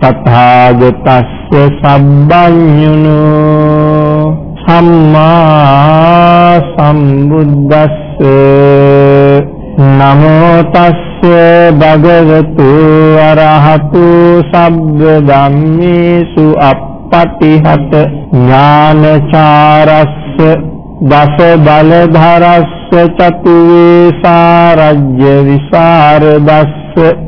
තථාගතස්ස සම්බඤ්ඤුනෝ සම්මා සම්බුද්දස්ස නමෝ තස්ස භගවතු අරහතු සබ්බ ධම්මේසු අප්පටිහත ඥානචාරස්ස දස බල ධරස්ස චතුවේ සාරජ්‍ය විසරදස්ස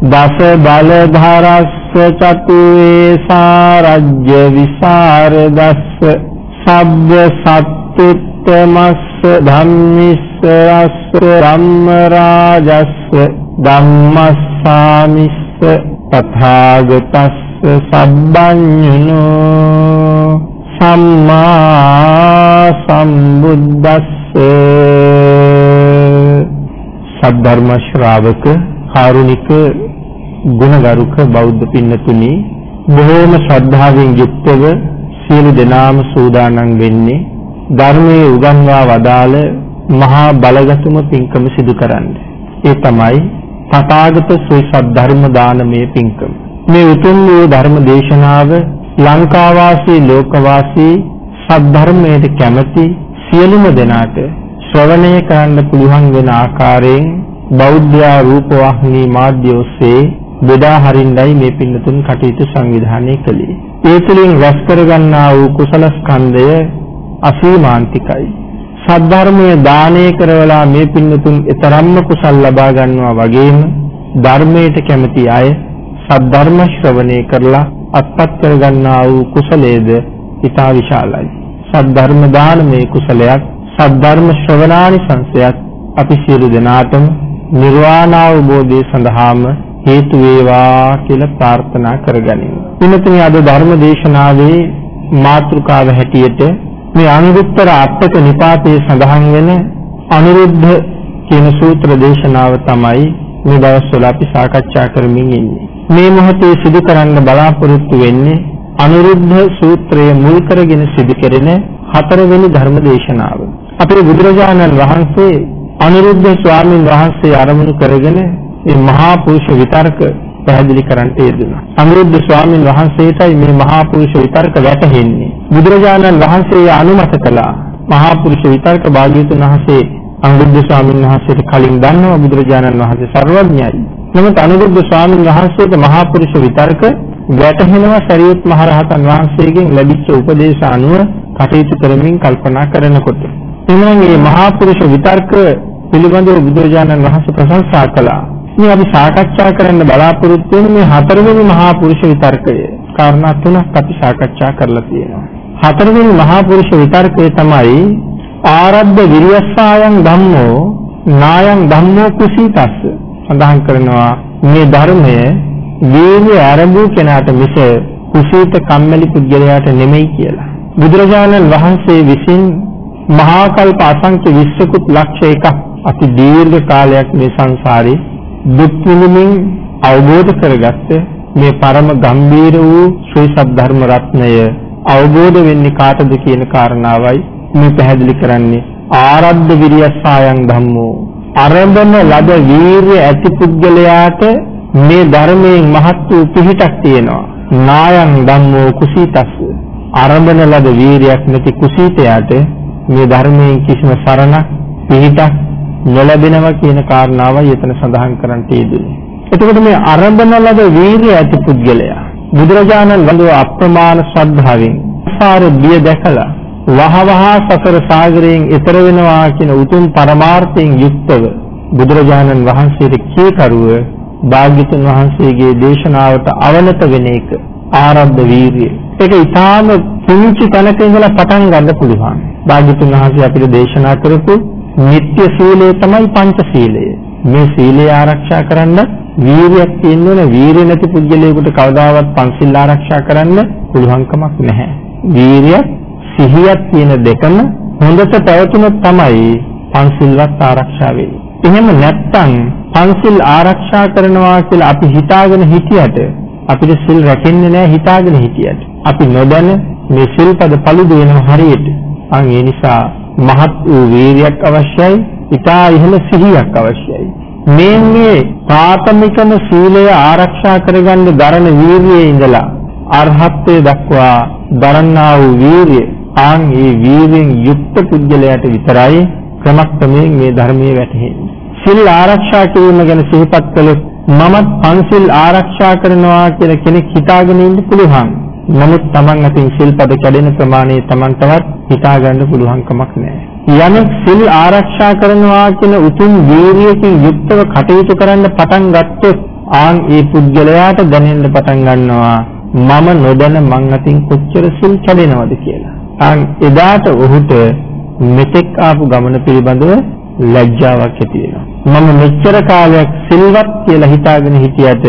දස බල ධරස්ස චතුවේ සාරජ්‍ය විසරදස්ස සබ්බ සත්තුත්තමස්ස ධම්මිස්සරස්ස ධම්ම රාජස්ස ධම්මස්සාමිස්ස තථාගතස්ස සබ්බඤුනෝ සම්මා සම්බුද්දස්ස. සද්ධර්ම ශ්‍රාවක කාරුණික ගුණගරුක බෞද්ධ පින්නතුනි බොහෝම ශ්‍රද්ධාවෙන් යුක්තව සියලු දෙනාම සූදානම් වෙන්නේ ධර්මයේ උගන්වා වදාළ මහා බලගතුම පින්කම සිදු කරන්න. ඒ තමයි තථාගත ශ්‍රී සද්ධර්ම දානමය පින්කම. මේ උතුම් වූ ධර්ම දේශනාව ලංකාවාසී ලෝකවාසී සද්ධර්මයට කැමැති සියලුම දෙනාට ශ්‍රවණය කරන්න පුළුවන් වෙන ආකාරයෙන් බෞද්ධ රූපවාහිනී මාධ්‍ය ඔස්සේ බෙදා හරින්නයි මේ පින්නතුන් කටයුතු සංවිධානය කළේ. ඒ තුළින් රැස් කරගන්නා වූ කුසල ස්කන්ධය අසීමාන්තිකයි. සද්ධර්මයේ දානය කරවලා මේ පින්නතුන් ඊතරම්ම කුසල් ලබා ගන්නවා වගේම ධර්මයට කැමති අය සද්ධර්ම ශ්‍රවණය කරලා අත්පත් කරගන්නා වූ කුසලයේද ඊටා විශාලයි. සද්ධර්ම දානමේ කුසලයක් සද්ධර්ම ශ්‍රවණානිසංසයක් අපි සියලු දෙනාටම නිර්වාණ අවබෝධය සඳහාම හේතු වේවා කියලා ප්‍රාර්ථනා කරගනිමු. ඉන්නතුනි අද ධර්ම දේශනාවේ මාතෘකාව හැටියට මේ අනුරුත්තර අටක නිපාතයේ සඳහන් වෙන අනුරුද්ධ කියන සූත්‍ර දේශනාව තමයි මේ දවස්වල අපි සාකච්ඡා කරමින් ඉන්නේ. මේ මොහොතේ සිදු කරන්න බලාපොරොත්තු වෙන්නේ අනුරුද්ධ සූත්‍රය මුල් කරගෙන සිදු කෙරෙන හතරවෙනි ධර්ම දේශනාව. අපේ බුදුරජාණන් වහන්සේ අනුරුද්ධ ස්වාමීන් වහන්සේ ආරමුණු කරගෙන මේ මහා පුරුෂ විතර්ක පැහැදිලි කරන්නට යෙදුණා. අනුරුද්ධ ස්වාමීන් වහන්සේටයි මේ මහා පුරුෂ විතර්ක වැටහෙන්නේ. බුදුරජාණන් වහන්සේ අනුමත කළා. මහා පුරුෂ විතර්ක භාග්‍යතුන් වහන්සේ අනුරුද්ධ ස්වාමීන් වහන්සේට කලින් දන්නවා බුදුරජාණන් වහන්සේ සර්වඥයි. නමුත් අනුරුද්ධ ස්වාමීන් වහන්සේට මහා පුරුෂ විතර්ක වැටහෙනවා සරියුත් මහරහතන් වහන්සේගෙන් ලැබිච්ච උපදේශ අනුව කටයුතු කරමින් කල්පනා කරනකොට. එනම් මේ මහා පුරුෂ විතර්ක පිළිබඳව බුදුරජාණන් වහන්සේ ප්‍රශංසා කළා. මේ අපි සාකච්ඡා කරන්න බලාපොරොත්තු වෙන මේ හතරවෙනි මහා පුරුෂ විතර්කය. කාරණා තුනක් අපි සාකච්ඡා කරලා තියෙනවා. හතරවෙනි මහා පුරුෂ විතර්කය තමයි ආරද්ධ විරියස්සායන් ධම්මෝ නායන් ධම්මෝ කුසීතස්ස සඳහන් කරනවා මේ ධර්මය වීර්ය ආරම්භ කෙනාට මිස කුසීත කම්මැලි පුද්ගලයාට නෙමෙයි කියලා. බුදුරජාණන් වහන්සේ විසින් මහා කල්ප අසංඛ්‍ය විශ්වකුත් ලක්ෂ එකක් අපි දීර්ඝ කාලයක් මේ සංසාරේ දුක් විඳින්මින් අවබෝධ කරගත්ත මේ පරම ගම්බීර වූ ශ්‍රී සද්ධර්ම රත්නය අවබෝධ වෙන්නේ කාටද කියන කාරණාවයි මේ පැහැදිලි කරන්නේ. ආරද්ධ විරියස්සායන් ධම්මෝ. අරඹන ලද වීරිය ඇති පුද්ගලයාට මේ ධර්මයෙන් මහත් වූ පිහිටක් තියෙනවා. නායන් ධම්මෝ කුසීතස්ස. අරඹන ලද වීරියක් නැති කුසීතයාට මේ ධර්මයෙන් කිසිම සරණක් පිහිටක් නොලැබෙනවා කියන කාරණාවයි එතන සඳහන් කරන්න තියෙන්නේ. එතකොට මේ අරඹන ලද වීරිය ඇති පුද්ගලයා බුදුරජාණන් වහන්සේ අප්‍රමාණ ශ්‍රද්ධාවෙන් සාර බිය දැකලා වහවහා සසර සාගරයෙන් එතර වෙනවා කියන උතුම් පරමාර්ථයෙන් යුක්තව බුදුරජාණන් වහන්සේට කීකරුව භාග්‍යතුන් වහන්සේගේ දේශනාවට අවනත වෙන එක ආරද්ධ වීරිය. ඒක ඊටාම පුංචි තැනක ඉඳලා පටන් ගන්න පුළුවන්. භාග්‍යතුන් වහන්සේ අපිට දේශනා කරපු නිත්‍ය සීලය තමයි පංච සීලය. මේ සීලය ආරක්ෂා කරන්න වීරියක් තියෙන්න ඕන. වීරිය නැති පුද්ගලයෙකුට කවදාවත් පංචශීල ආරක්ෂා කරන්න පුළුවන් කමක් නැහැ. වීරිය සිහියක් තියෙන දෙකම හොඳට පැවතුනොත් තමයි පංචශීලවත් ආරක්ෂා වෙන්නේ. එහෙම නැත්නම් පංචශීල ආරක්ෂා කරනවා කියලා අපි හිතාගෙන හිටියට අපිට සිල් රැකෙන්නේ නැහැ හිතාගෙන හිටියට. අපි නොදැන මේ සිල්පද පළුදු වෙනවා හරියට. අන් ඒ නිසා මහත් වූ වීරියක් අවශ්‍යයි. ඊටා ඉහළ සිහියක් අවශ්‍යයි. මේ මේ ප්‍රාථමිකම සීලය ආරක්ෂා කරගන්න දරන වීරියේ ඉඳලා අරහත්ත්වයට දක්වා දරන්නා වූ වීරිය ආන් මේ වීරියෙන් යුක්ත පුද්ගලයාට විතරයි ක්‍රමක්‍රමයෙන් මේ ධර්මයේ වැටහෙන්නේ. සිල් ආරක්ෂා කිරීම ගැන සිහිපත් කළොත් මමත් පන්සිල් ආරක්ෂා කරනවා කියලා කෙනෙක් හිතාගෙන ඉන්න පුළුවන්. නමුත් Taman අතින් සිල්පද කැඩෙන ප්‍රමාණය Taman තවත් හිතා ගන්න පුළුවන් කමක් නැහැ. යමෙක් සිල් ආරක්ෂා කරනවා කියන උතුම් වීරියකින් යුක්තව කටයුතු කරන්න පටන් ගත්තොත් ආන් ඒ පුද්ගලයාට දැනෙන්න පටන් ගන්නවා මම නොදැන මං අතින් කොච්චර සිල් කැඩෙනවද කියලා. ආන් එදාට ඔහුට මෙතෙක් ආපු ගමන පිළිබඳව ලැජ්ජාවක් ඇති වෙනවා. මම මෙච්චර කාලයක් සිල්වත් කියලා හිතාගෙන හිටියට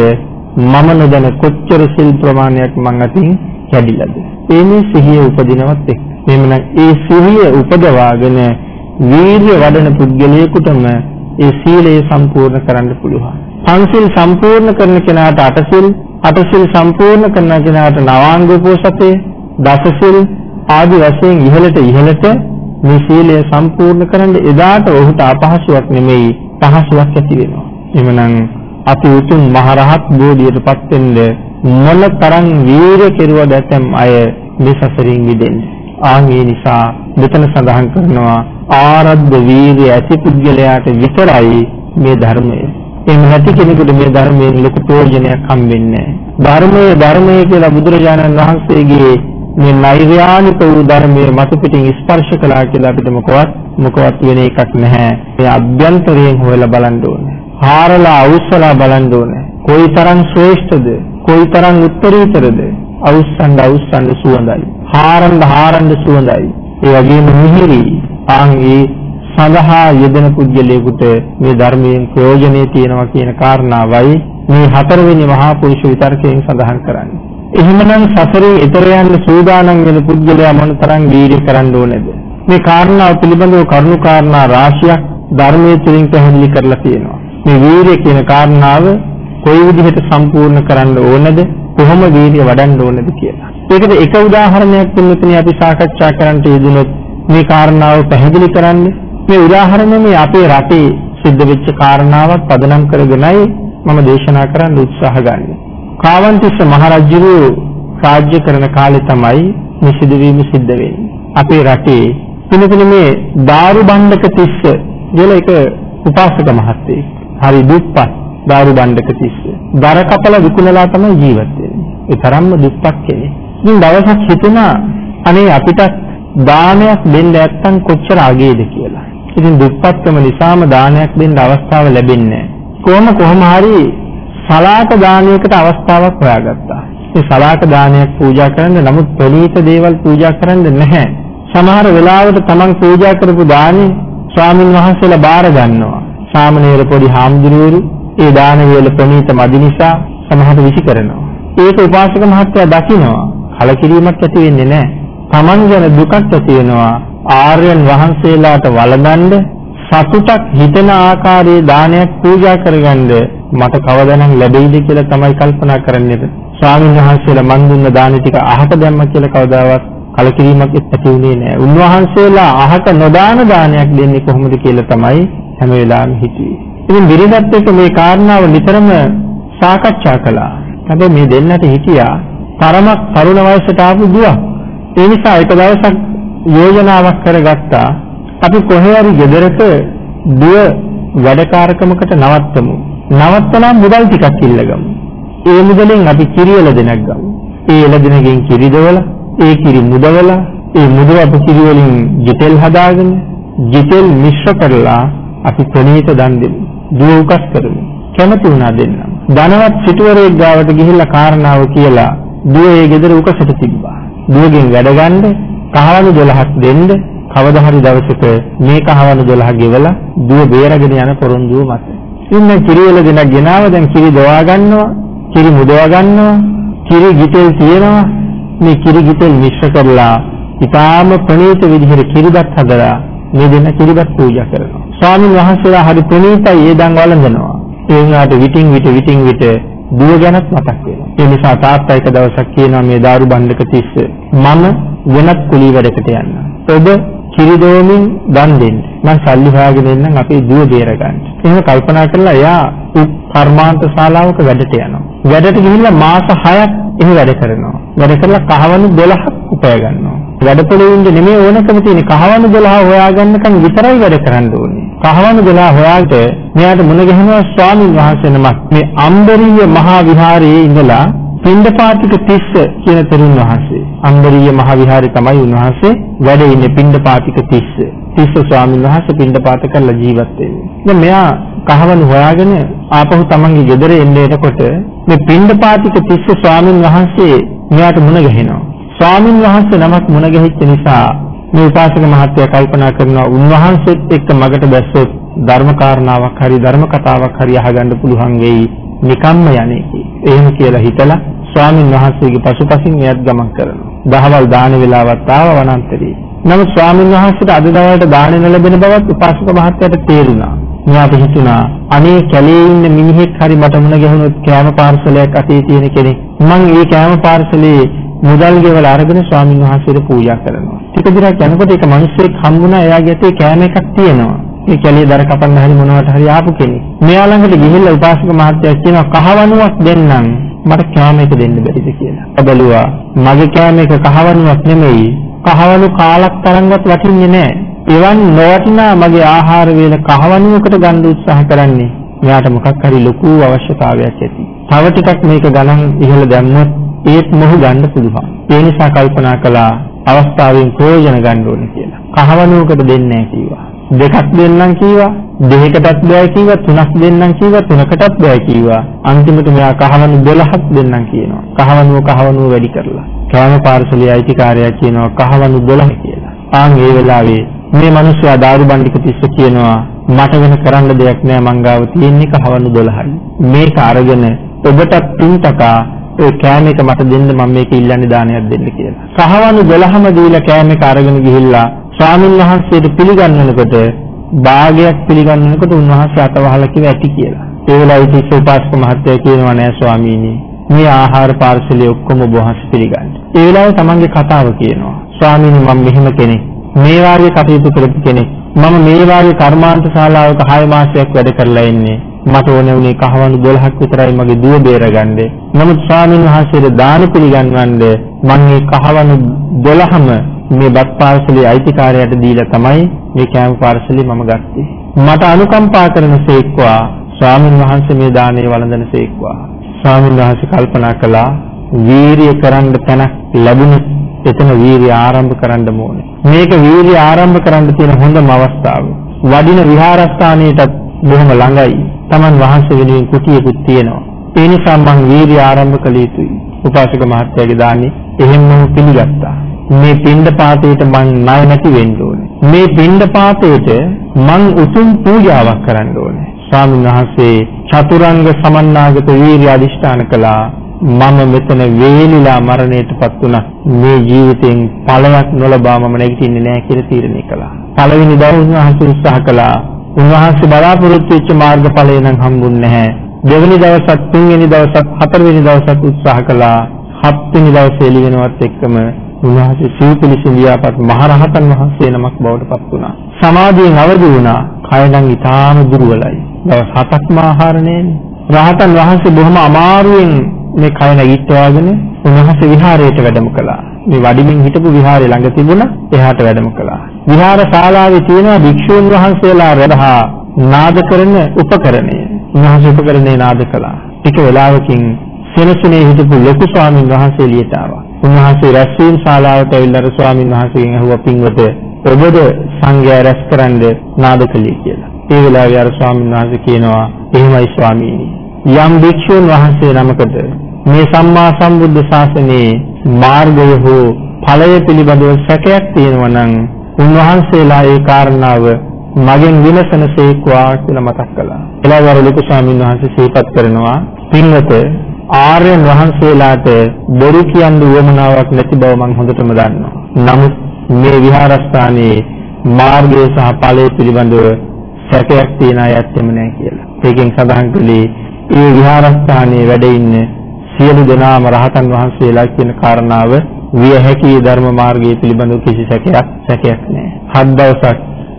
මම නොදැන කොච්චර සිල් ප්‍රමාණයක් මං අතින් කැඩිලාද. ඒ මේ සිහිය උපදිනවත් එක්ක. එහෙමනම් ඒ සිහිය උපදවාගෙන වීර්ය වඩන පුද්ගලයෙකුටම ඒ සීලය සම්පූර්ණ කරන්න පුළුවන්. පන්සිල් සම්පූර්ණ කරන කෙනාට අටසිල්, අටසිල් සම්පූර්ණ කරන කෙනාට නවාංග උපෝසතේ, දසසිල් ආදි වශයෙන් ඉහළට ඉහළට මේ සීලය සම්පූර්ණ කරන්න එදාට ඔහුට අපහසුයක් නෙමෙයි පහසුවක් ඇති වෙනවා. එhmenan අපි උතුම් මහරහත් බෝධියටපත් වෙන්න මොන තරම් වීර කෙරුවද ඇතම් අය මේ සසරින් මිදෙන්නේ. ආන් ඒ නිසා මෙතන සඳහන් කරනවා ආරද්ධ වීර්ය ඇති පුද්ගලයාට විතරයි මේ ධර්මය. එහෙම නැති කෙනෙකුට මේ ධර්මයෙන් ලොකු ප්‍රයෝජනයක් හම්බෙන්නේ නැහැ. ධර්මයේ ධර්මයේ කියලා බුදුරජාණන් වහන්සේගේ මේ නෛර්යානික වූ ධර්මයේ මතු පිටින් ස්පර්ශ කළා කියලා අපිට මොකවත් මොකවත් වෙන එකක් නැහැ. මේ අභ්‍යන්තරයෙන් හොයලා බලන්න ඕනේ. හාරලා අවුස්සලා බලන්න ඕනේ. කොයිතරම් ශ්‍රේෂ්ඨද? කොයිතරම් උත්තරීතරද? අවුස්සන්න අවුස්සන්න සුවඳයි. හාරන්න හාරන්න සුවඳයි. ඒ වගේම මිහිරි ආන් ඒ සඳහා යෙදෙන පුද්ගලයෙකුට මේ ධර්මයෙන් ප්‍රයෝජනෙ තියෙනවා කියන කාරණාවයි මේ හතරවෙනි මහා පුරුෂ විතර්කයෙන් සඳහන් කරන්නේ. එහෙමනම් සසරේ ඊතර යන්න සූදානම් වෙන පුද්ගලයා මොනතරම් වීර්ය කරන්න ඕනේද? මේ කාරණාව පිළිබඳව කරුණු කාරණා රාශියක් ධර්මයේ තුලින් පැහැදිලි කරලා තියෙනවා. මේ වීර්ය කියන කාරණාව කොයි විදිහට සම්පූර්ණ කරන්න ඕනද? කොහොම වීර්ය වඩන්න ඕනද කියලා. ඒකට එක උදාහරණයක් තුනකින් අපි සාකච්ඡා කරන්න යෙදුනොත් මේ කාරණාව පැහැදිලි කරන්නේ මේ උදාහරණය මේ අපේ රටේ සිද්ධ වෙච්ච කාරණාවක් පදනම් කරගෙනයි මම දේශනා කරන්න උත්සාහ ගන්නේ. කාවන්තිස්ස මහරජුරු රාජ්‍ය කරන කාලේ තමයි මේ සිදුවීම සිද්ධ වෙන්නේ. අපේ රටේ පිළිතුරු මේ දාරු බණ්ඩක තිස්ස කියලා එක උපාසක මහත්තයෙක්. හරි දුප්පත් දාරු බණ්ඩක තිස්ස. දර කපල විකුණලා තමයි ජීවත් වෙන්නේ. ඒ තරම්ම දුප්පත් කෙනෙක්. ඉතින් දවසක් හිතුණා අනේ අපිට දානයක් දෙන්න නැත්තම් කොච්චර අගේද කියලා. ඉතින් දුප්පත්කම නිසාම දානයක් දෙන්න අවස්ථාව ලැබෙන්නේ කොහොම කොහම හරි සලාත දානයකට අවස්ථාවක් හොයාගත්තා. මේ සලාක දානයක් පූජා කරන්න නමුත් ප්‍රණීත දේවල් පූජා කරන්න නැහැ. සමහර වෙලාවට තමන් පූජා කරපු දානේ ස්වාමින් වහන්සේලා බාර ගන්නවා. සාමණේර පොඩි හාමුදුරුවෝ ඒ දාන වේල ප්‍රණීත මදි නිසා සමහර විසි කරනවා. ඒක උපාසක මහත්තයා දකිනවා. කලකිරීමක් ඇති වෙන්නේ නැහැ. තමන් ගැන දුකක් ඇති වෙනවා. ආර්යයන් වහන්සේලාට වළඳන්න සතුටක් හිතෙන ආකාරයේ දානයක් පූජා කරගන්න මට කවදානම් ලැබෙයිද කියලා තමයි කල්පනා කරන්නේ. ස්වාමීන් වහන්සේලා මන් දුන්න දාන ටික අහක දැම්ම කියලා කවදාවත් කලකිරීමක් ඇති වුණේ නැහැ. උන්වහන්සේලා අහක නොදාන දානයක් දෙන්නේ කොහොමද කියලා තමයි හැම වෙලාවෙම හිතුවේ. ඉතින් බිරිඳත් එක්ක මේ කාරණාව නිතරම සාකච්ඡා කළා. හැබැයි මේ දෙන්නට හිටියා තරමක් තරුණ වයසට ආපු දුවක්. ඒ නිසා එක දවසක් යෝජනාවක් කරගත්තා. අපි කොහේ හරි ගෙදරක දුව වැඩකාරකමකට නවත්තමු. නවත්තලා මුදල් ටිකක් ඉල්ලගමු. ඒ මුදලෙන් අපි කිරි එළදෙනක් ගමු. ඒ එළදෙනකින් කිරි දවලා, ඒ කිරි මුදවලා, ඒ මුදවපු කිරි වලින් ජිතෙල් හදාගෙන, ජිතෙල් මිශ්‍ර කරලා අපි ප්‍රණීත දන් දෙමු. දුව උකස් කරමු. කැමති වුණා දෙන්න. ධනවත් සිටුවරයෙක් ගාවට ගිහිල්ලා කාරණාව කියලා දුව ඒ ගෙදර උකසට තිබ්බා. දුවගෙන් වැඩ ගන්න කහවණු 12ක් දෙන්න කවදා හරි දවසක මේ කහවණු 12 ගෙවලා දුව බේරගෙන යන පොරොන්දුව මත. ඉන්න කිරිවල දෙනක් ගෙනාව දැන් කිරි දවා ගන්නවා, කිරි මුදවා ගන්නවා, කිරි ගිතෙල් තියෙනවා. මේ කිරි ගිතෙල් මිශ්‍ර කරලා ඊටාම ප්‍රණීත විදිහට කිරිබත් හදලා මේ දෙන්න කිරිබත් පූජා කරනවා. ස්වාමීන් වහන්සේලා හරි ප්‍රණීතයි ඒ දන් වළඳනවා. ඒ වුණාට විටින් විට විටින් විට දුව ගැනත් මතක් වෙනවා. ඒ නිසා තාත්තා එක දවසක් කියනවා මේ දාරු බණ්ඩක තිස්ස මම වෙනත් කුලී වැඩකට යන්න. ඔබ කිරිදෝමින් දන් දෙන්න. මම සල්ලි හොයාගෙන එන්නම් අපේ දුව බේරගන්න. එහෙම කල්පනා කරලා එයා කර්මාන්ත ශාලාවක වැඩට යනවා. වැඩට ගිහිල්ලා මාස 6ක් එහෙ වැඩ කරනවා. වැඩ කරලා කහවණු 12ක් උපය ගන්නවා. වැඩපොළේ ඉන්න නෙමෙයි ඕනකම තියෙන කහවණු 12 හොයාගන්නකම් විතරයි වැඩ කරන්න ඕනේ. කහවණු 12 හොයාට මෙයාට මුණ ගැහෙනවා ස්වාමීන් වහන්සේ නමක්. මේ අම්බරීය මහා විහාරයේ ඉඳලා පිණ්ඩපාතික තිස්ස කියන තෙරුන් වහන්සේ. අම්බරීය මහ විහාරේ තමයි උන්වහන්සේ වැඩ ඉන්නේ පිණ්ඩපාතික තිස්ස. තිස්ස ස්වාමීන් වහන්සේ පිණ්ඩපාත කරලා ජීවත් වෙන්නේ. දැන් මෙයා කහවණු හොයාගෙන ආපහු තමන්ගේ ගෙදර එන්නේ එතකොට මේ පිණ්ඩපාතික තිස්ස ස්වාමීන් වහන්සේ මෙයාට මුණ ගැහෙනවා. ස්වාමීන් වහන්සේ නමක් මුණ ගැහිච්ච නිසා මේ උපාසක මහත්තයා කල්පනා කරනවා උන්වහන්සේත් එක්ක මගට බැස්සොත් ධර්ම කාරණාවක් හරි ධර්ම කතාවක් හරි අහගන්න පුළුවන් වෙයි නිකම්ම යන්නේ. එහෙම කියලා හිතලා ස්වාමීන් වහන්සේගේ පසුපසින් එයත් ගමන් කරනවා. දහවල් දාන වෙලාවත් ආව වනාන්තරේ. නමුත් ස්වාමීන් වහන්සේට අද දවල්ට දාන ලැබෙන බවත් උපාසක මහත්තයාට තේරුණා. මෙයාට හිතුණා අනේ කැලේ ඉන්න මිනිහෙක් හරි මට මුණ ගැහුනොත් කෑම පාර්සලයක් අතේ තියෙන කෙනෙක් මං ඒ කෑම පාර්සලේ මුදල් ගෙවලා අරගෙන ස්වාමීන් වහන්සේට පූජා කරනවා. ටික දිනක් යනකොට ඒක මිනිස්සෙක් හම්බුණා එයාගේ අතේ කෑම එකක් තියෙනවා. ඒ කැලේ දර කපන්න හරි මොනවට හරි ආපු කෙනෙක්. මෙයා ළඟට ගිහිල්ලා උපාසක මහත්තයා කියනවා කහවණුවක් දෙන්නම් මට කෑම එක දෙන්න බැරිද කියලා. බැලුවා මගේ කෑම එක කහවණුවක් නෙමෙයි. කහවණු කාලක් තරම්වත් වටින්නේ නැහැ. එවන් නොවටිනා මගේ ආහාර වේල කහවණුවකට ගන්න උත්සාහ කරන්නේ. මෙයාට මොකක් හරි ලොකු අවශ්‍යතාවයක් ඇති. තව ටිකක් මේක ගණන් ඉහළ දැම්මොත් ඒත් මොහු ගන්න පුළුවන්. ඒ නිසා කල්පනා කළා අවස්ථාවෙන් ප්‍රයෝජන ගන්න ඕනේ කියලා. කහවණුවකට දෙන්නේ නැහැ කිව්වා. දෙකක් දෙන්නම් කිව්වා. දෙකකටත් බෑ කිව්වා. තුනක් දෙන්නම් කිව්වා. තුනකටත් බෑ කිව්වා. අන්තිමට මෙයා කහවණු 12ක් දෙන්නම් කියනවා. කහවණුව කහවණුව වැඩි කරලා. කෑම පාර්සලයේ අයිතිකාරයා කියනවා කහවණු 12 කියලා. ආන් ඒ වෙලාවේ මේ මිනිස්සයා දාරු බණ්ඩික තිස්ස කියනවා මට වෙන කරන්න දෙයක් නෑ මං ගාව තියෙන්නේ කහවණු 12යි. මේක අරගෙන ඔබට පින්තකා ඒ කෑම එක මට දෙන්න මම මේක ඉල්ලන්නේ දානයක් දෙන්න කියලා. කහවණු 12ම දීලා කෑම එක අරගෙන ගිහිල්ලා ස්වාමීන් වහන්සේට පිළිගන්නනකොට භාගයක් පිළිගන්නනකොට උන්වහන්සේ අතවහලා කිව්ව ඇති කියලා. ඒ වෙලාවේ තිස්ස උපාසක මහත්තයා කියනවා නෑ ස්වාමීනි මේ ආහාර පාර්සලයේ ඔක්කොම ඔබ වහන්සේ පිළිගන්න. ඒ වෙලාවේ තමන්ගේ කතාව කියනවා. ස්වාමීනි මම මෙහෙම කෙනෙක්. මේ වාගේ කටයුතු කරපු කෙනෙක්. මම මේ වාගේ කර්මාන්ත ශාලාවක 6 මාසයක් වැඩ කරලා ඉන්නේ. මට ඕනේ උනේ කහවණු 12ක් විතරයි මගේ දුව බේරගන්නේ. නමුත් ස්වාමීන් වහන්සේට දාන පිළිගන්වන්න මම මේ කහවණු 12ම මේ බත් පාර්සලේ අයිතිකාරයට දීලා තමයි මේ කෑම පාර්සලේ මම ගත්තේ. මට අනුකම්පා කරන සේක්වා ස්වාමීන් වහන්සේ මේ දානේ වළඳන සේක්වා. ස්වාමීන් වහන්සේ කල්පනා කළා වීරිය කරන්න තැනක් ලැබුණොත් එතන වීරිය ආරම්භ කරන්න ඕනේ. මේක වීරිය ආරම්භ කරන්න තියෙන හොඳම අවස්ථාව. වඩින විහාරස්ථානයටත් බොහොම ළඟයි. Taman වහන්සේ වෙනුවෙන් කුටියකුත් තියෙනවා. ඒ නිසා මම වීර්ය ආරම්භ කළ යුතුයි. උපාසක මහත්තයාගේ දානේ එහෙම පිළිගත්තා. මේ පින්ඩ පාතේට මං ණය නැති වෙන්න ඕනේ. මේ පින්ඩ පාතේට මං උතුම් පූජාවක් කරන්න ඕනේ. ස්වාමීන් වහන්සේ චතුරංග සමන්නාගත වීර්ය අදිෂ්ඨාන කළා. මම මෙතන වේලිලා මරණයටපත් වුණා. මේ ජීවිතෙන් ඵලයක් නොලබා මම නැගිටින්නේ නැහැ කියලා තීරණය කළා. පළවෙනි දවස් උන්වහන්සේ උත්සාහ කළා. උන්වහන්සේ බලාපොරොත්තු වෙච්ච මාර්ගඵලය නම් හම්බුන්නේ නැහැ. දෙවෙනි දවසත් තුන්වෙනි දවසත් හතරවෙනි දවසත් උත්සාහ කළා. හත්වෙනි දවසේ එළි වෙනවත් එක්කම උන්වහන්සේ සිව්පිලිසින් ලියාපත් මහරහතන් වහන්සේ නමක් බවට පත් වුණා. සමාධියෙන් අවදි වුණා. කය නම් ඊටාම දුර්වලයි. දවස් හතක්ම ආහාර රහතන් වහන්සේ බොහොම අමාරුවෙන් මේ කය නැගිටවාගෙන උන්වහන්සේ විහාරයට වැඩම කළා. මේ වඩිමින් හිටපු විහාරය ළඟ තිබුණ එහාට වැඩම කළා. විහාර ශාලාවේ තියෙන භික්ෂූන් වහන්සේලා රැඳහා නාද කරන උපකරණය. උන්වහන්සේ උපකරණේ නාද කළා. ටික වෙලාවකින් සෙනසුනේ හිටපු ලොකු ස්වාමීන් වහන්සේ එළියට ආවා. උන්වහන්සේ රැස්වීම ශාලාවට ඇවිල්ලා ස්වාමීන් වහන්සේගෙන් අහුවා පින්වත ඔබද සංඝයා රැස්කරන්න නාද කළේ කියලා. ඒ වෙලාවේ අර ස්වාමීන් වහන්සේ කියනවා එහෙමයි ස්වාමීනි. යම් භික්ෂුන් වහන්සේ නමකට මේ සම්මා සම්බුද්ධ ශාසනයේ මාර්ගය හෝ ඵලය පිළිබඳව සැකයක් තියෙනවා නම් උන්වහන්සේලා ඒ කාරණාව මගෙන් විමසනසේක්වා කියලා මතක් කළා. එළවර ලොකු ස්වාමීන් වහන්සේ සිහිපත් කරනවා පින්වත ආර්යයන් වහන්සේලාට බොරු කියන්න උවමනාවක් නැති බව මම හොඳටම දන්නවා. නමුත් මේ විහාරස්ථානයේ මාර්ගය සහ ඵලය පිළිබඳව සැකයක් තියෙන අය ඇත්තෙම නැහැ කියලා. ඒකෙන් සඳහන් කළේ ඒ විහාරස්ථානයේ වැඩ ඉන්න සියලු දෙනාම රහතන් වහන්සේලා කියන කාරණාව විය හැකි ධර්ම මාර්ගයේ පිළිබඳව කිසි සැකයක් සැකයක් නැහැ. හත් දවසක්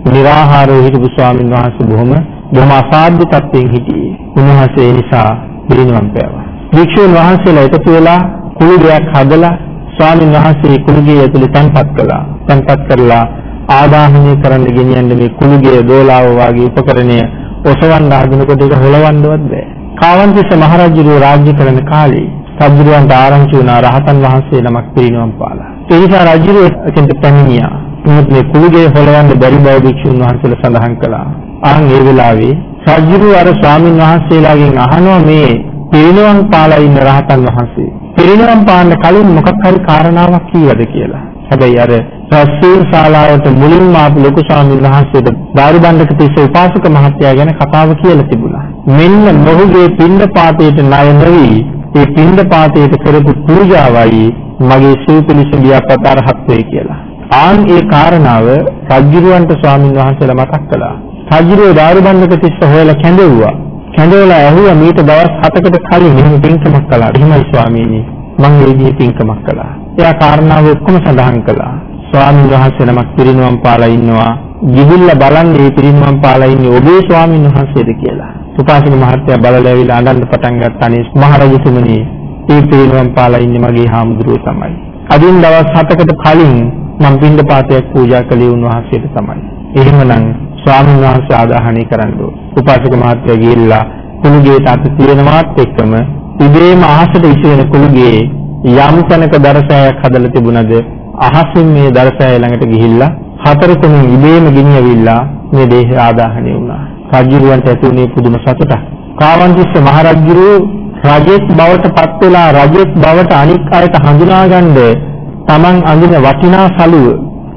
निराහාරව හිටපු ස්වාමීන් වහන්සේ බොහොම බොහොම අසාධ්‍ය තත්ත්වයෙන් හිටියේ. උන්වහන්සේ ඒ නිසා පිරිනිවන් පෑවා. භික්ෂුන් වහන්සේලා එකතු වෙලා කුළු දෙයක් හදලා ස්වාමීන් වහන්සේ කුළුගේ ඇතුලේ තැන්පත් කළා. තැන්පත් කරලා ආදාහනය කරන්න ගෙනියන්න මේ කුළුගේ දෝලාව වාගේ උපකරණය ඔසවන්න හදනකොට ඒක හොලවන්නවත් බෑ. කාවන්තිස්ස මහරජුගේ රාජ්‍ය කරන කාලේ සබ්දුරන්ට ආරංචි වුණා රහතන් වහන්සේ නමක් පිරිනවම් පාලා. ඒ නිසා රජුගේ එතෙන්ට පැමිණියා. නමුත් මේ කුළුගේ හොලවන්න බැරි බව භික්ෂුන් වහන්සේලා සඳහන් කළා. ආන් ඒ වෙලාවේ රජු අර ස්වාමින් වහන්සේලාගෙන් අහනවා මේ පිරිනවම් පාලා ඉන්න රහතන් වහන්සේ පිරිනවම් පාන්න කලින් මොකක් හරි කාරණාවක් කීයද කියලා. හැබැයි අර රස්සීල් ශාලාවට මුලින්ම ආපු ලොකු ස්වාමීන් වහන්සේට ධාරිබණ්ඩක තිස්ස උපාසක මහත්තයා ගැන කතාව කියලා තිබුණා. මෙන්න මොහුගේ පින්ඳ පාතේට ණය නොවි ඒ පින්ඳ පාතේට කරපු පූජාවයි මගේ සිව්පිලිස ගියාපත් අරහත් වේ කියලා. ආන් ඒ කාරණාව රජුරවන්ට ස්වාමීන් වහන්සේලා මතක් කළා. රජුරෝ ධාරිබණ්ඩක තිස්ස හොයලා කැඳෙව්වා. කැඳවලා ඇහුවා මීට දවස් 7කට කලින් මෙහෙම පින්කමක් කළා. එහෙමයි ස්වාමීනි. මම මේ විදිහේ පින්කමක් කළා. එයා කාරණාව ඔක්කොම සඳහන් කළා. ස්වාමීන් වහන්සේ නමක් පිරිනුවම් පාලා ඉන්නවා. ගිහිල්ලා බලන්න මේ පිරිනුවම් පාලා ඉන්නේ ඔබේ ස්වාමීන් වහන්සේද කියලා. උපාසක මහත්තයා බලලා ඇවිල්ලා අඬන්න පටන් ගත්තා නේ මහරජතුමනි. මේ පිරිනුවම් පාලා ඉන්නේ මගේ හාමුදුරුවෝ තමයි. අදින් දවස් 7කට කලින් මම පින්ඳ පාතයක් පූජා කළේ උන්වහන්සේට තමයි. එහෙමනම් ස්වාමීන් වහන්සේ ආදාහනය කරන්න උපාසක මහත්තයා ගිහිල්ලා කුණුගේට අත තියනවාත් එක්කම ඉබේම අහසට ඉසිරෙන කුණුගේ යම් තැනක දරසෑයක් හදලා තිබුණද අහසින් මේ දරසෑය ළඟට ගිහිල්ලා හතර තුනින් ඉබේම ගිනියවිලා මේ දේහය ආදාහනය වුණා. රජුරවන්ට ඇතුණේ පුදුම සතුටක්. කාවන්තිස්ස මහරජුරු රජෙක් බවට පත් වෙලා රජෙක් බවට අනික් අයට හඳුනාගන්න තමන් අඳින වටිනා සලුව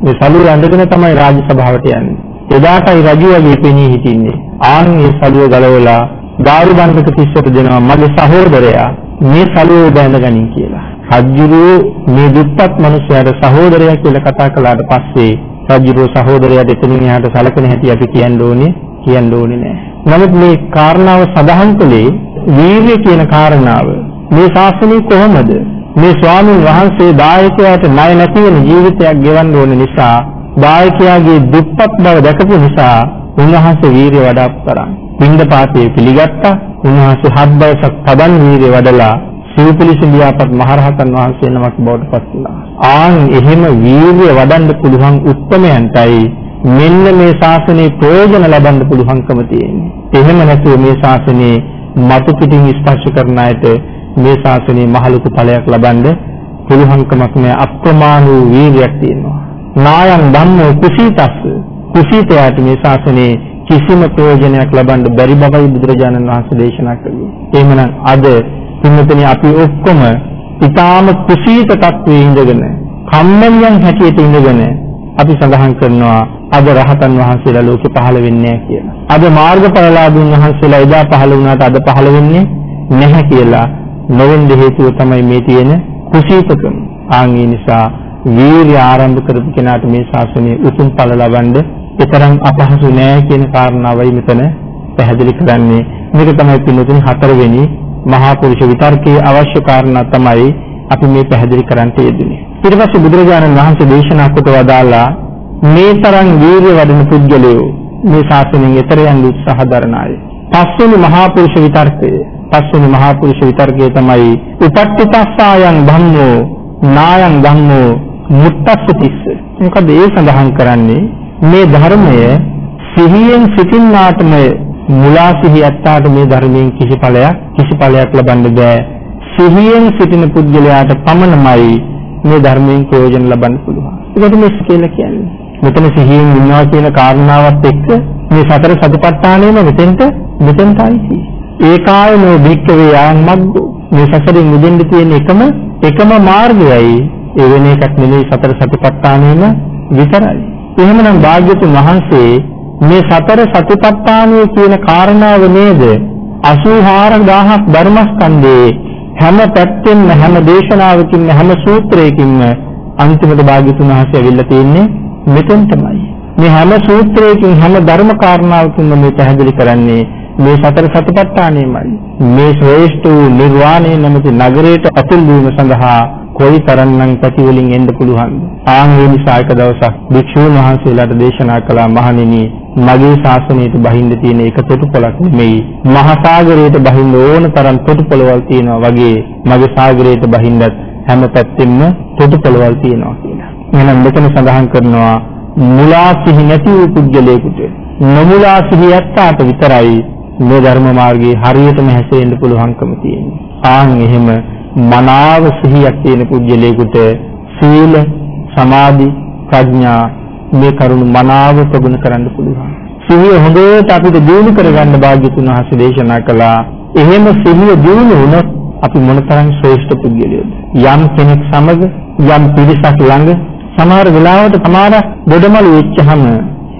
මේ සලුව ඇඳගෙන තමයි රාජ සභාවට යන්නේ. එදාටයි රජු වගේ පෙනී හිටින්නේ. ආන් මේ සලුව ගලවලා ගාරු බන්ධක තිස්සට දෙනවා මගේ සහෝදරයා මේ සලුව බැඳගනින් කියලා. රජුරෝ මේ දුප්පත් මිනිසයාට සහෝදරයා කියලා කතා කළාට පස්සේ රජුරෝ සහෝදරයාට එතනින් එහාට සලකන හැටි අපි කියන්න ඕනේ කියන්න ඕනේ නෑ. නමුත් මේ කාරණාව සඳහන් කළේ වීර්ය කියන කාරණාව. මේ ශාසනය කොහොමද? මේ ස්වාමීන් වහන්සේ දායකයාට ණය නැති වෙන ජීවිතයක් ගෙවන්න ඕන නිසා දායකයාගේ දුප්පත් බව දැකපු නිසා උන්වහන්සේ වීරිය වඩා තරම් පින්දපාතේ පිළිගත්තා උන්වහන්සේ හත් දවසක් පදන් වීරිය වඩලා සිව්පිලිසින් ලියාපත් මහරහතන් වහන්සේ නමක් බවට පත් වුණා. ආන් එහෙම වීරිය වඩන්න පුළුවන් උත්තරමයන්ටයි මෙන්න මේ ශාසනයේ ප්‍රයෝජන ලබන්න පුළුවන්කම තියෙන්නේ. එහෙම නැතුව මේ ශාසනයේ මතු පිටින් ස්පර්ශ කරන අයට මේ ශාසනයේ මහලුකු ඵලයක් ලබන්න පුළුවන්කමක් නෑ අප්‍රමාණ වූ වීර්යයක් තියෙනවා. නායන් ධම්මෝ කුසීතස්ස කුසීතයාට මේ ශාසනයේ කිසිම ප්‍රයෝජනයක් ලබන්න බැරි බවයි බුදුරජාණන් වහන්සේ දේශනා කළේ. එහෙමනම් අද පින්වතුනි අපි ඔක්කොම ඊටාම කුසීත තත්වයේ ඉඳගෙන කම්මැලියන් හැටියට ඉඳගෙන අපි සඳහන් කරනවා අද රහතන් වහන්සේලා ලෝකෙ පහළ වෙන්නේ නැහැ කියලා. අද මාර්ගඵලලාභීන් වහන්සේලා එදා පහළ වුණාට අද පහළ වෙන්නේ නැහැ කියලා නොවෙන්න හේතුව තමයි මේ තියෙන කුසීතකම. ආන් ඒ නිසා වීර්ය ආරම්භ කරපු කෙනාට මේ ශාසනයේ උතුම් ඵල ලබන්න තරම් අපහසු නෑ කියන කාරණාවයි මෙතන පැහැදිලි කරන්නේ. මේක තමයි පින්නතුනි හතරවෙනි මහා පුරුෂ විතර්කයේ අවශ්‍ය කාරණා තමයි අපි මේ පැහැදිලි කරන්න යෙදුනේ. ඊට පස්සේ බුදුරජාණන් වහන්සේ දේශනා කොට වදාලා මේ තරම් වීර්ය වඩන පුද්ගලයෝ මේ ශාසනයෙන් එතර යන්න උත්සාහ දරන අය. පස්වෙනි මහා පුරුෂ විතර්කය පස්වෙනි මහා පුරුෂ විතර්කය තමයි උපට්ඨිතස්සායන් ධම්මෝ නායන් ධම්මෝ මුත්තස්සතිස්ස. මොකද ඒ සඳහන් කරන්නේ මේ ධර්මය සිහියෙන් සිටින්නාටම මුලා සිහියත්තාට මේ ධර්මයෙන් කිසි ඵලයක් කිසි ඵලයක් ලබන්න බෑ. සිහියෙන් සිටින පුද්ගලයාට පමණමයි මේ ධර්මයෙන් ප්‍රයෝජන ලබන්න පුළුවන්. ඒකට මේ කියලා කියන්නේ. මෙතන සිහියෙන් ඉන්නවා කියන කාරණාවත් එක්ක මේ සතර සතිපට්ඨානයම මෙතෙන්ට මෙතෙන්ටයි ඒකායනෝ භික්කවේ යාන් මග්ගෝ මේ සසරින් මුදෙන්න තියෙන එකම එකම මාර්ගයයි ඒ වෙන එකක් නෙමෙයි සතර සතිපට්ඨානෙම විතරයි. එහෙමනම් භාග්‍යතුන් වහන්සේ මේ සතර සතිපට්ඨානය කියන කාරණාව නේද 84000ක් ධර්මස්කන්ධයේ හැම පැත්තෙම හැම දේශනාවකින්ම හැම සූත්‍රයකින්ම අන්තිමට භාග්‍යතුන් වහන්සේ අවිල්ලා තියෙන්නේ මෙතෙන් තමයි. මේ හැම සූත්‍රයකින් හැම ධර්ම කාරණාවකින්ම මේ පැහැදිලි කරන්නේ මේ සතර සතිපට්ඨානෙමයි. මේ ශ්‍රේෂ්ඨ වූ නිර්වාණය නැමැති නගරයට ඇතුල් වීම සඳහා කොයි තරම්නම් පැති වලින් එන්න පුළුවන්ද? ආන් ඒ නිසා එක දවසක් භික්ෂුන් වහන්සේලාට දේශනා කළා මහණෙනි මගේ ශාසනයට බහින්න තියෙන එක තොටුපළක් නෙමෙයි මහ සාගරයට බහින්න ඕන තරම් තොටුපළවල් තියෙනවා වගේ මගේ සාගරයට බහින්නත් හැම පැත්තෙම තොටුපළවල් තියෙනවා කියලා. එහෙනම් මෙතන සඳහන් කරනවා මුලා සිහි නැති වූ පුද්ගලයෙකුට නොමුලා සිහියත්තාට විතරයි මේ ධර්ම මාර්ගයේ හරියටම හැසිරෙන්න පුළුවන්කම තියෙන්නේ. ආන් එහෙම මනාව සිහියක් තියෙන පුද්ගලයෙකුට සීල, සමාධි, ප්‍රඥා මේ කරුණු මනාව ප්‍රගුණ කරන්න පුළුවන්. සිහිය හොඳට අපිට දියුණු කරගන්න භාග්‍යතුන් වහන්සේ දේශනා කළා. එහෙම සිහිය දියුණු වුණොත් අපි මොනතරම් ශ්‍රේෂ්ඨ පුද්ගලයෝද? යම් කෙනෙක් සමග යම් පිරිසක් ළඟ සමහර වෙලාවට සමහර බොඩමළු වෙච්චහම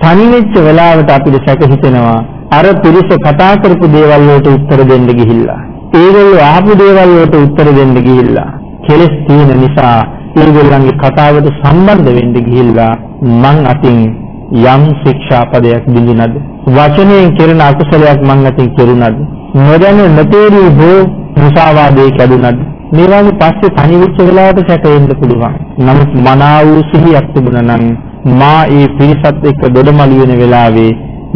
තනි වෙච්ච වෙලාවට අපිට සැක හිතෙනවා අර පිරිස කතා කරපු දේවල් වලට උත්තර දෙන්න ගිහිල්ලා ඒගොල්ලෝ අහපු දේවල් වලට උත්තර දෙන්න ගිහිල්ලා කෙලස් තියෙන නිසා ඒගොල්ලන්ගේ කතාවට සම්බන්ධ වෙන්න ගිහිල්ලා මං අතින් යම් ශික්ෂාපදයක් බිඳුනද වචනයෙන් කෙරෙන අකුසලයක් මං අතින් කෙරුණද නොදැන නොතේරී හෝ මුසාවාදේ කැඩුනද මේ වගේ පස්සේ තනි වෙච්ච වෙලාවට සැකෙන්න පුළුවන් නමුත් මනා වූ සිහියක් තිබුණා නම් මා ඒ පිරිසත් එක්ක දොඩමළු වෙන වෙලාවේ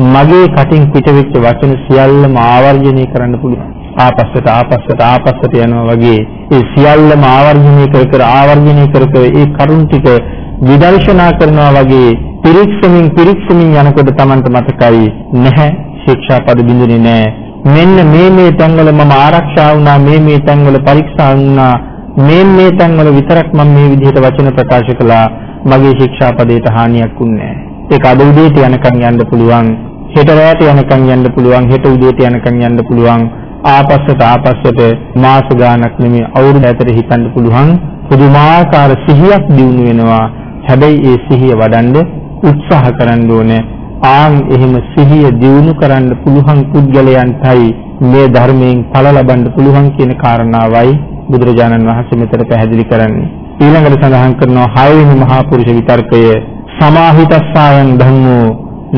මගේ කටින් පිටවෙච්ච වචන සියල්ලම ආවර්ජනය කරන්න පුළුවන්. ආපස්සට ආපස්සට ආපස්සට යනවා වගේ ඒ සියල්ලම ආවර්ජනය කර කර ආවර්ජනය කර කර ඒ කරුණ ටික විදර්ශනා කරනවා වගේ පිරික්සමින් පිරික්සමින් යනකොට Tamanට මතකයි නැහැ ශික්ෂාපද බින්දුනේ නැහැ. මෙන්න මේ මේ තැන්වල මම ආරක්ෂා වුණා මේ මේ තැන්වල පරීක්ෂා වුණා මේ මේ තැන්වල විතරක් මම මේ විදිහට වචන ප්‍රකාශ කළා මගේ ශික්ෂාපදයට හානියක් වුණේ නැහැ. ඒක අද උදේට යනකම් යන්න පුළුවන්. හෙට රැයට යනකම් යන්න පුළුවන්. හෙට උදේට යනකම් යන්න පුළුවන්. ආපස්සට ආපස්සට මාස ගාණක් නෙමෙයි අවුරුදු ඇතර හිතන්න පුළුවන්. පුදුමාකාර සිහියක් දිනු වෙනවා. හැබැයි ඒ සිහිය වඩන්න උත්සාහ කරන්න ඕනේ. ආන් එහෙම සිහිය දිනු කරන්න පුළුවන් පුද්ගලයන්ටයි මේ ධර්මයෙන් ඵල ලබන්න පුළුවන් කියන කාරණාවයි බුදුරජාණන් වහන්සේ මෙතන පැහැදිලි කරන්නේ. ඊළඟට සඳහන් කරනවා හයවෙනි මහා පුරුෂ විතර්කය සමාහිතස්සායන් ධම්මෝ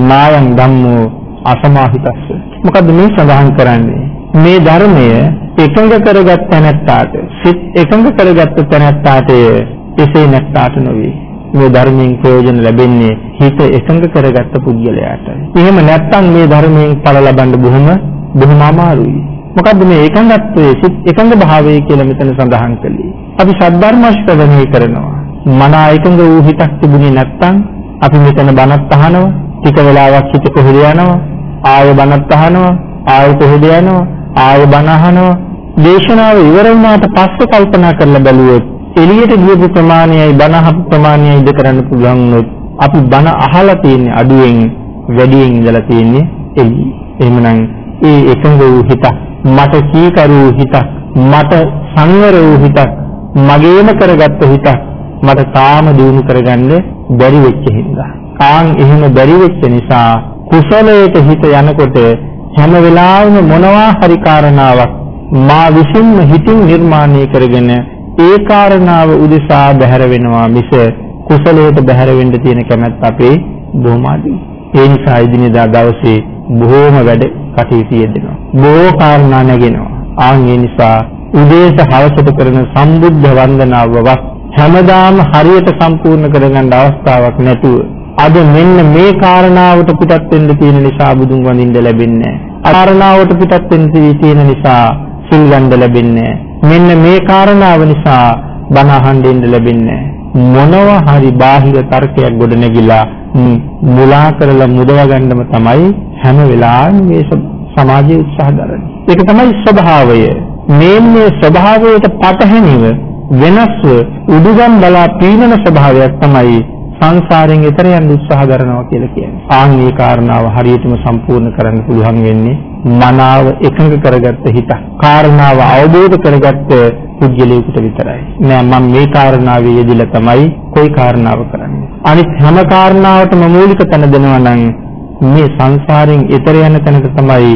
නායන් ධම්මෝ අසමාහිතස්ස මොකද්ද මේ සඳහන් කරන්නේ මේ ධර්මය එකඟ කරගත් තැනැත්තාට සිත් එකඟ කරගත් තැනැත්තාට එසේ නැත්තාට නොවේ මේ ධර්මයෙන් ප්‍රයෝජන ලැබෙන්නේ හිත එකඟ කරගත්ත පුද්ගලයාට. එහෙම නැත්නම් මේ ධර්මයෙන් ඵල ලබන්න බොහොම බොහොම අමාරුයි. මොකද්ද මේ එකඟත්වයේ සිත් එකඟ භාවය කියලා මෙතන සඳහන් කළේ. අපි සද්ධර්ම ශ්‍රවණය කරනවා. මන එකඟ වූ හිතක් තිබුණේ නැත්නම් අපි මෙතන බණත් අහනවා ටික වෙලාවක් හිත කොහෙද යනවා ආයෙ බණත් අහනවා ආයෙ කොහෙද යනවා ආයෙ බණ අහනවා දේශනාව ඉවර වුණාට පස්සේ කල්පනා කරලා බැලුවොත් එළියට ගියපු ප්‍රමාණයයි බණ අහපු ප්‍රමාණයයි ඉද කරන්න පුළුවන් වුණොත් අපි බණ අහලා තියෙන්නේ අඩුවෙන් වැඩියෙන් ඉඳලා තියෙන්නේ එළි. එහෙමනම් ඒ එකඟ වූ හිත මට කීකරු හිත මට සංවර වූ හිත මගේම කරගත්ත හිතක් මට තාම දිනු කරගන්න බැරි වෙච්ච හින්දා. ආන් එහෙම බැරි වෙච්ච නිසා කුසලයට හිත යනකොට හැම වෙලාවෙම මොනවා හරි කාරණාවක් මා විසින්ම හිතින් නිර්මාණය කරගෙන ඒ කාරණාව උදෙසා බැහැර වෙනවා මිස කුසලයට බැහැර වෙන්න තියෙන කැමැත්ත අපේ බොහොම අඩුයි. ඒ නිසා ඉදිනදා දවසේ බොහොම වැඩ කටයුතු යෙදෙනවා. බොහෝ කාරණා නැගෙනවා. ආන් ඒ නිසා උදේට හවසට කරන සම්බුද්ධ වන්දනාවවත් හැමදාම හරියට සම්පූර්ණ කරගන්න අවස්ථාවක් නැතුව අද මෙන්න මේ කාරණාවට පිටත් වෙන්න තියෙන නිසා බුදුන් වඳින්න ලැබෙන්නේ නැහැ. කාරණාවට පිටත් වෙන්න තියෙන නිසා සිල් ගන්න ලැබෙන්නේ මෙන්න මේ කාරණාව නිසා බණ අහන්න ලැබෙන්නේ මොනවා හරි බාහිර තර්කයක් ගොඩ නැගිලා මුලා කරලා මුදව ගන්නම තමයි හැම වෙලාවෙම මේ සමාජයේ උත්සාහ දරන්නේ. ඒක තමයි ස්වභාවය. මේ මේ ස්වභාවයට පටහැනිව වෙනස්ව උඩුගම් බලා පීනන ස්වභාවයක් තමයි සංසාරයෙන් එතර යන්න උත්සාහ කරනවා කියලා කියන්නේ. ආන් මේ කාරණාව හරියටම සම්පූර්ණ කරන්න පුළුවන් වෙන්නේ මනාව එකඟ කරගත්ත හිත. කාරණාව අවබෝධ කරගත්ත පුද්ගලයෙකුට විතරයි. නෑ මම මේ කාරණාවේ යෙදিলা තමයි કોઈ කාරණාව කරන්නේ. අනිත් හැම කාරණාවටම මූලික තැන දෙනවා නම් මේ සංසාරයෙන් එතර යන තැනට තමයි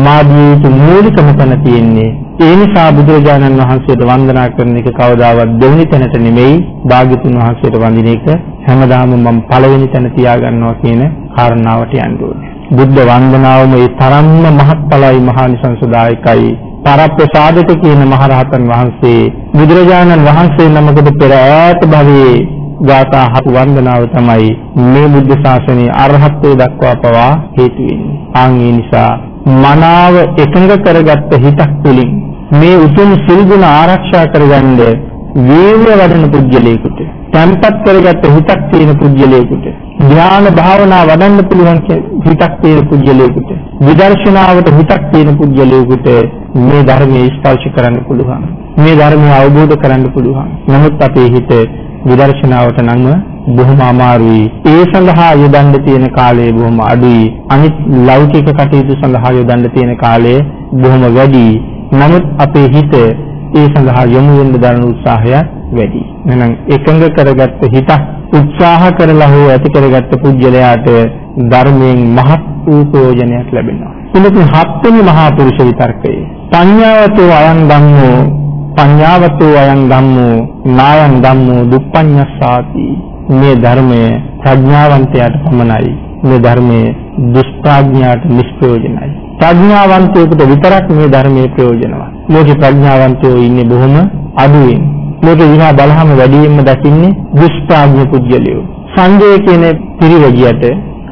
මාදී මූලිකම තැන තියෙන්නේ ඒ නිසා බුදුරජාණන් වහන්සේට වන්දනා කරන එක කවදාවත් දෙවෙනි තැනට නෙමෙයි භාග්‍යතුන් වහන්සේට වඳින එක හැමදාම මම පළවෙනි තැන තියාගන්නවා කියන කාරණාවට යන්න ඕනේ. බුද්ධ වන්දනාවම ඒ තරම්ම මහත්ඵලයි මහානිසංසදායකයි පරප්‍රසාදක කියන මහරහතන් වහන්සේ බුදුරජාණන් වහන්සේ නමකට පෙර ඈත භවයේ ගාථා හත් වන්දනාව තමයි මේ බුද්ධ ශාසනයේ අරහත්ත්වයට දක්වා පවා හේතු වෙන්නේ. ආන් ඒ නිසා මනාව එකඟ කරගත්ත හිතක් තුළින් මේ උතුම් සිල් ගුණ ආරක්ෂා කරගන්න වීර්ය වඩන පුද්ගලයෙකුට තැම්පත් කරගත්ත හිතක් තියෙන පුද්ගලයෙකුට ධ්‍යාන භාවනා වඩන්න පුළුවන් හිතක් තියෙන පුද්ගලයෙකුට විදර්ශනාවට හිතක් තියෙන පුද්ගලයෙකුට මේ ධර්මයේ ස්පර්ශ කරන්න පුළුවන්. මේ ධර්මය අවබෝධ කරන්න පුළුවන්. නමුත් අපේ හිත විදර්ශනාවට නම් බොහොම අමාරුයි ඒ සඳහා යොදන්න තියෙන කාලය බොහොම අඩුයි අනිත් ලෞකික කටයුතු සඳහා යොදන්න තියෙන කාලය බොහොම වැඩි නමුත් අපේ හිත ඒ සඳහා යොමු වෙන්න දරන උත්සාහය වැඩි. එහෙනම් එකඟ කරගත්ත හිත උත්සාහ කරලා හෝ ඇති කරගත්ත පුජ්‍යලයාට ධර්මයෙන් මහත් වූ ප්‍රයෝජනයක් ලැබෙනවා. එනතු හත්වෙනි මහා පුරුෂ විතර්කය. පඤ්ඤාවතෝ අයං ධම්මෝ පඤ්ඤාවතෝ අයං ධම්මෝ නායං ධම්මෝ දුප්පඤ්ඤස්සාති. මේ ධර්මය ප්‍රඥාවන්තයාට පමණයි. මේ ධර්මයේ දුෂ්ප්‍රඥාට නිෂ්ප්‍රයෝජනයි. ප්‍රඥාවන්තයෙකුට විතරක් මේ ධර්මයේ ප්‍රයෝජනවත්. ලෝකේ ප්‍රඥාවන්තයෝ ඉන්නේ බොහොම අඩුවෙන්. ලෝකේ විනා බලහම වැඩියෙන්ම දකින්නේ දුෂ්ප්‍රඥ පුජ්‍යලියෝ. සංජය කියන පිරිවැජියට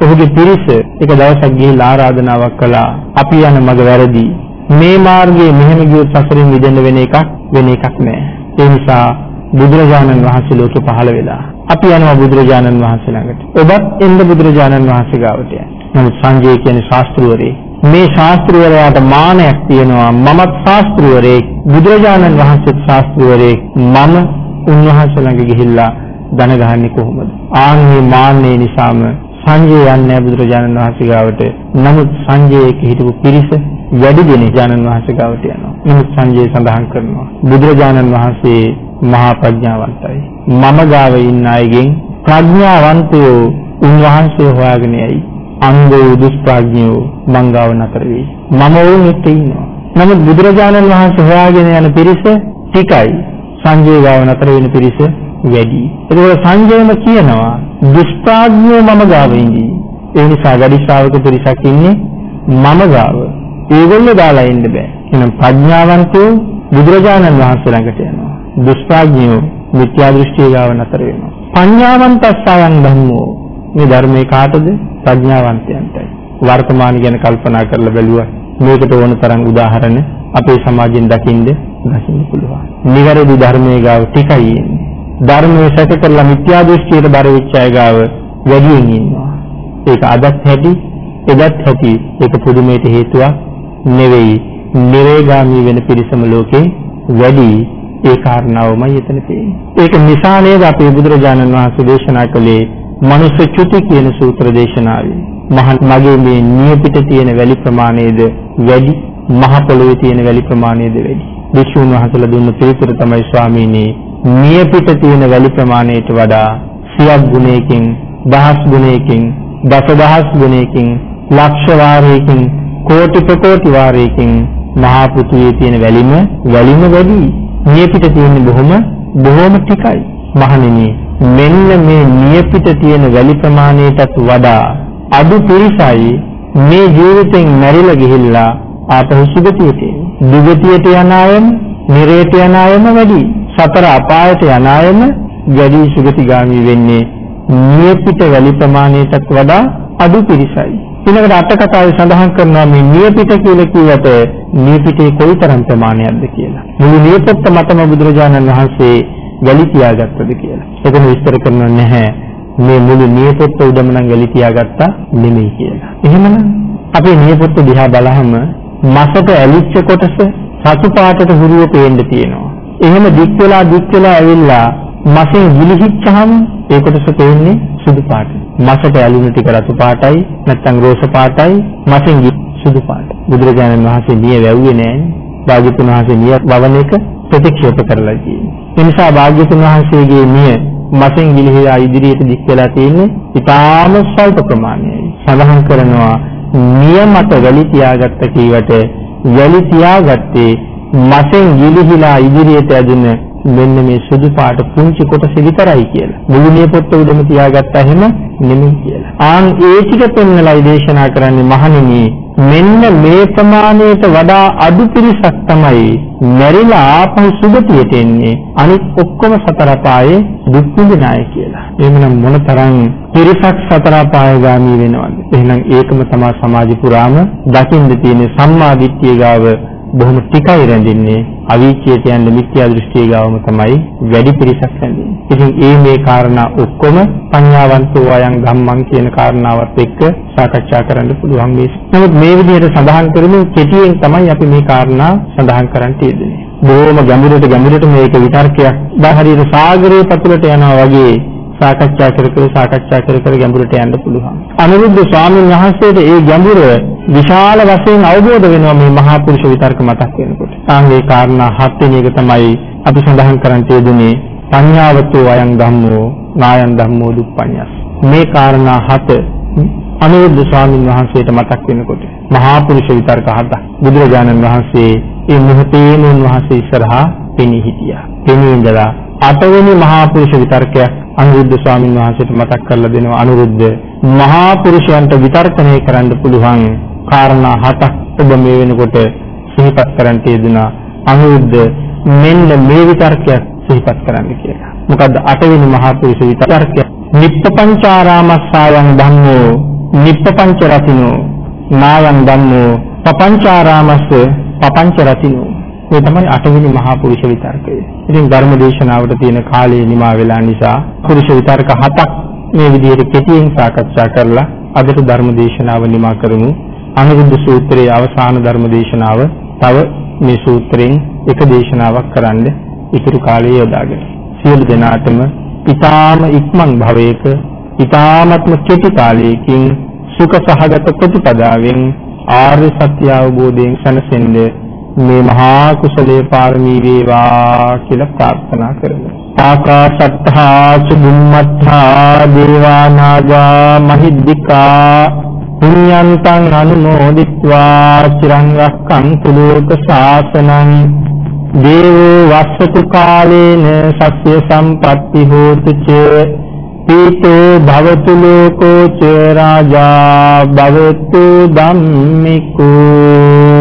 ඔහුගේ පිරිස එක දවසක් ගිහිල්ලා ආරාධනාවක් කළා. අපි යන මඟ වැරදි. මේ මාර්ගයේ මෙහෙම ගියොත් සසරින් මිදෙන්න වෙන එකක් වෙන එකක් නෑ. ඒ නිසා බුදුරජාණන් වහන්සේ ලෝකෙ පහළ වෙලා අපි යනවා බුදුරජාණන් වහන්සේ ළඟට. ඔබත් එන්න බුදුරජාණන් වහන්සේ ගාවට යන්න. නමුත් සංජය කියන්නේ ශාස්ත්‍රවරේ. මේ ශාස්ත්‍රවරයාට මානයක් තියෙනවා මමත් ශාස්ත්‍රවරයෙක් බුදුරජාණන් වහන්සේත් ශාස්ත්‍රවරයෙක් මම උන්වහන්සේ ළඟ ගිහිල්ලා දන ගහන්නේ කොහොමද ආන්නේ මාන්නේ නිසාම සංජය යන්නේ බුදුරජාණන් වහන්සේ ගාවට නමුත් සංජයේ හිටපු පිරිස වැඩි දෙනෙක් ජානන් වහන්සේ ගාවට යනවා නමුත් සංජය සඳහන් කරනවා බුදුරජාණන් වහන්සේ මහා ප්‍රඥාවන්තයි මම ගාව ඉන්න අයගෙන් ප්‍රඥාවන්තයෝ උන්වහන්සේ හොයාගෙන යයි අන්ධෝ දුෂ්ප්‍රඥයෝ මංගාව නතර වෙයි. මම වුන් එක්ක ඉන්නවා. නමුත් බුදුරජාණන් වහන්සේ හොයාගෙන යන පිරිස ටිකයි. සංජය ගාව නතර වෙන පිරිස වැඩි. ඒකෝර සංජයම කියනවා දුෂ්ප්‍රඥයෝ මම ගාව ඉන්නේ. ඒ නිසා වැඩි ශ්‍රාවක පිරිසක් ඉන්නේ මම ගාව. ඒගොල්ලෝ දාලා ඉන්න බෑ. එහෙනම් ප්‍රඥාවන්තයෝ බුදුරජාණන් වහන්සේ ළඟට යනවා. දුෂ්ප්‍රඥයෝ මිත්‍යා දෘෂ්ටිය ගාව නතර වෙනවා. පඤ්ඤාවන්තස්සයන් ධම්මෝ මේ ධර්මයේ කාටද? ප්‍රඥාවන්තයන්ටයි. වර්තමාන ගැන කල්පනා කරලා බැලුවා මේකට ඕන තරම් උදාහරණ අපේ සමාජයෙන් දකින්න දකින්න පුළුවන්. නිවැරදි ධර්මයේ ගාව ටිකයි ඉන්නේ. ධර්මයේ සැක කරලා මිත්‍යා දෘෂ්ටියට බර වෙච්ච අය ගාව වැඩියෙන් ඉන්නවා. ඒක අදත් ඇති, එදත් ඇති. ඒක පුදුමයට හේතුවක් නෙවෙයි. නිරේගාමී වෙන පිරිසම ලෝකේ වැඩි ඒ කාරණාවමයි එතන තියෙන්නේ. ඒක නිසා නේද අපේ බුදුරජාණන් වහන්සේ දේශනා කළේ මනුෂ්‍ය චුති කියන සූත්‍ර දේශනාවේ මගේ මේ නියපිට තියෙන වැලි ප්‍රමාණයද වැඩි මහ පොළොවේ තියෙන වැලි ප්‍රමාණයද වැඩි වික්ෂුන් වහන්සේලා දුන්න පිළිතුර තමයි ස්වාමීනි නියපිට තියෙන වැලි ප්‍රමාණයට වඩා සියක් ගුණයකින් දහස් ගුණයකින් දසදහස් ගුණයකින් ලක්ෂ වාරයකින් කෝටි ප්‍රකෝටි වාරයකින් මහා පෘථිවියේ තියෙන වැලිම වැලිම වැඩි නියපිට තියෙන බොහොම බොහොම ටිකයි මහණෙනි මෙන්න මේ නියපිට තියෙන වැලි ප්‍රමාණයටත් වඩා අඩු පිරිසයි මේ ජීවිතෙන් මැරිලා ගිහිල්ලා ආපහු සුගතියට දුගතියට යන අයම, නිරේට යන අයම වැඩි. සතර අපායට යන අයම වැඩි සුගතිගාමි වෙන්නේ නියපිට වැලි ප්‍රමාණයටත් වඩා අඩු පිරිසයි. ඊළඟට අට කතාවේ සඳහන් කරනවා මේ නියපිට කියලා කියවට නියපිටේ කොයිතරම් ප්‍රමාණයක්ද කියලා. මුළු නියපොත්ත මතම බුදුරජාණන් වහන්සේ වැලි තියාගත්තද කියලා. එතන විස්තර කරන්නේ නැහැ. මේ මුළු නියපොත්ත උඩම නම් වැලි තියාගත්තා නෙමෙයි කියලා. එහෙමනම් අපේ නියපොත්ත දිහා බලහම මසට ඇලිච්ච කොටස සතු පාටට හුරුව පේන්න තියෙනවා. එහෙම දික් වෙලා දික් වෙලා ඇවිල්ලා මසෙන් ගිලිහිච්චහම ඒ කොටස පේන්නේ සුදු පාටයි. මසට ඇලුණු ටික රතු පාටයි නැත්නම් රෝස පාටයි මසෙන් සුදු පාටයි. බුදුරජාණන් වහන්සේ නිය වැව්වේ නෑනේ. භාග්‍යතුන් වහන්සේ නිය වවන එක ප්‍රතික්ෂේප කරලා තියෙනවා. ඒ නිසා භාග්‍යතුන් වහන්සේගේ නිය මසෙන් ගිලිහිලා ඉදිරියට දික් වෙලා තියෙන්නේ ඉතාම ස්වල්ප ප්‍රමාණයයි. සඳහන් කරනවා නියමත වැලි තියාගත්ත කීවට වැලි තියාගත්තේ මසෙන් ගිලිහිලා ඉදිරියට ඇදුන මෙන්න මේ සුදු පාට පුංචි කොටස විතරයි කියලා. මුළුමේ පොත්ත උඩම තියාගත්තා එහෙම නෙමෙයි කියලා. ආන් ඒ ටික පෙන්නලයි දේශනා කරන්නේ මහණෙනි මෙන්න මේ ප්‍රමාණයට වඩා අඩු පිරිසක් තමයි මැරිලා ආපහු සුගතියට එන්නේ අනිත් ඔක්කොම සතර පායේ දුක් විඳින අය කියලා. එහෙමනම් මොනතරම් පිරිසක් සතර පායගාමී වෙනවද? එහෙනම් ඒකම තමයි සමාජ පුරාම දකින්න තියෙන සම්මා දිට්ඨිය ගාව බොහොම ටිකයි රැඳෙන්නේ අවීචයට යන මිත්‍යා දෘෂ්ටිය ගාවම තමයි වැඩි පිරිසක් රැඳෙන්නේ. ඉතින් ඒ මේ කාරණා ඔක්කොම පඤ්ඤාවන්තෝ අයං ධම්මං කියන කාරණාවත් එක්ක සාකච්ඡා කරන්න පුළුවන් මේ. නමුත් මේ විදිහට සඳහන් කරමින් කෙටියෙන් තමයි අපි මේ කාරණා සඳහන් කරන්න යෙදෙන්නේ. බොහොම ගැඹුරට ගැඹුරට මේක විතර්කයක්. දා හරියට සාගරයේ පතුලට යනවා වගේ සාකච්ඡා කර කර සාකච්ඡා කර කර ගැඹුරට යන්න පුළුවන්. අනුරුද්ධ ස්වාමීන් වහන්සේට ඒ ගැඹුර විශාල වශයෙන් අවබෝධ වෙනවා මේ මහා පුරුෂ විතර්ක මතක් වෙනකොට. ආන්ගේ කාරණා හත් වෙනි එක තමයි අපි සඳහන් කරන්න තියෙන්නේ පඤ්ඤාවතෝ අයං ධම්මෝ නායං ධම්මෝ දුප්පඤ්ඤස්. මේ කාරණා හත අනුරුද්ධ ස්වාමීන් වහන්සේට මතක් වෙනකොට මහා පුරුෂ විතර්ක හත බුදුරජාණන් වහන්සේ ඒ මොහොතේම උන්වහන්සේ ඉස්සරහා පෙනී හිටියා. පෙනී ඉඳලා අටවෙනි මහා පුරුෂ විතර්කයක් අනුරුද්ධ ස්වාමීන් වහන්සේට මතක් කරලා දෙනවා අනුරුද්ධ මහා පුරුෂයන්ට විතර්කණය කරන්න පුළුවන් කාරණා හතක් ඔබ මේ වෙනකොට සිහිපත් කරන්න තියෙනවා අනුරුද්ධ මෙන්න මේ විතර්කයක් සිහිපත් කරන්න කියලා. මොකද්ද අටවෙනි මහා පුරුෂ විතර්කය? නිප්පපංචාරාමස්සායන් ධම්මෝ නිප්පපංච රතිනෝ නායන් ධම්මෝ පපංචාරාමස්ස පපංච රතිනෝ මේ තමයි අටවෙනි මහා පුරුෂ විතර්කය. ඉතින් ධර්ම දේශනාවට තියෙන කාලය නිමා වෙලා නිසා පුරුෂ විතර්ක හතක් මේ විදිහට කෙටියෙන් සාකච්ඡා කරලා අදට ධර්ම දේශනාව නිමා කරමු. අනුරුද්ධ සූත්‍රයේ අවසාන ධර්ම දේශනාව තව මේ සූත්‍රයෙන් එක දේශනාවක් කරන්න ඉතුරු කාලය යොදාගෙන. සියලු දෙනාටම ඊ타ම ඉක්මන් භවයක ඊ타මත්ම කෙටි කාලයකින් සුඛ සහගත ප්‍රතිපදාවෙන් ආර්ය සත්‍ය අවබෝධයෙන් සැනසෙන්නේ මේ මහා කුසලයේ පාරමී වේවා කියලා ප්‍රාර්ථනා කරමු. ආකාශත්තා චුම්මත්තා දේවානාගා මහිද්దికා පුඤ්ඤන්තං අනුමෝදිත්වා චිරං රක්ඛන්තු ලෝක ශාසනං. දේවෝ වස්සතු කාලේන සස්්‍ය සම්පatti හෝතු ච. පීතෝ භවතු ලෝකෝ ච රාජා භවතු ධම්මිකෝ.